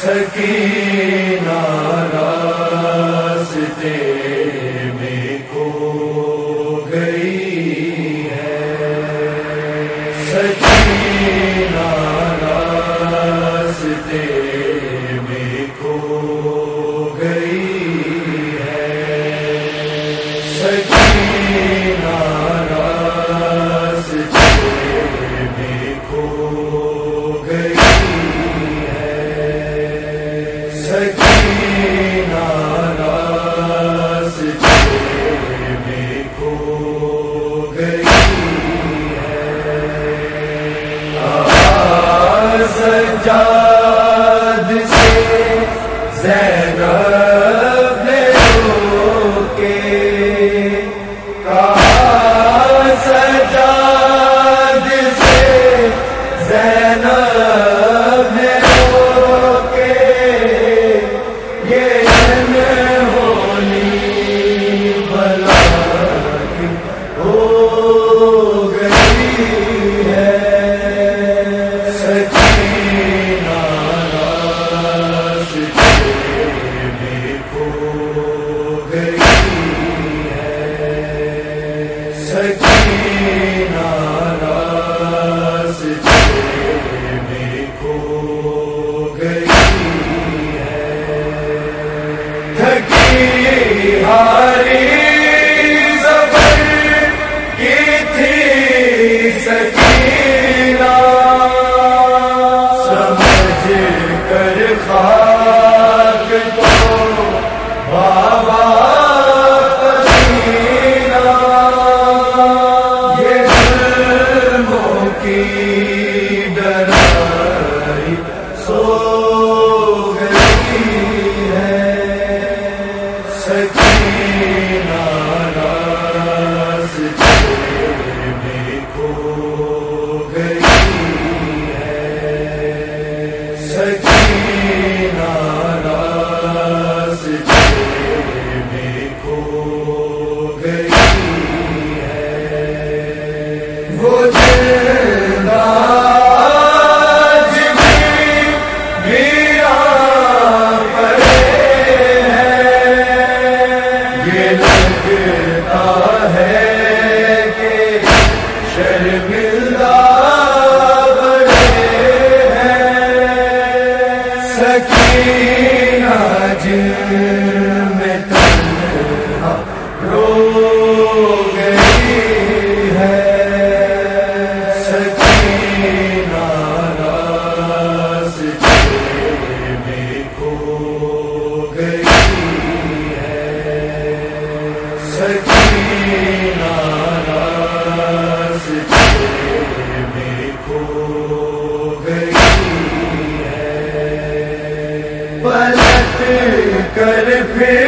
scan راستے میں کو سکی کر پھر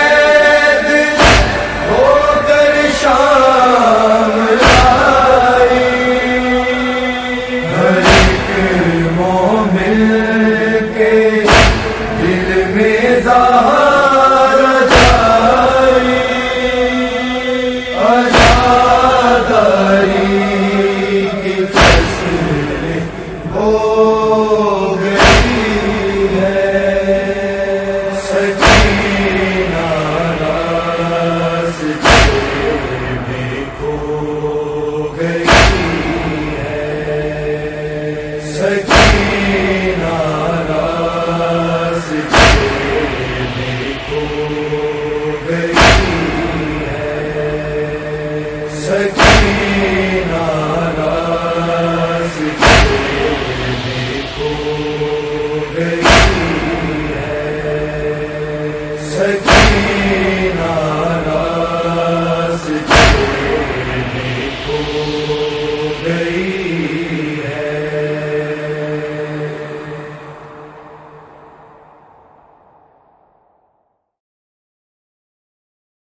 گئی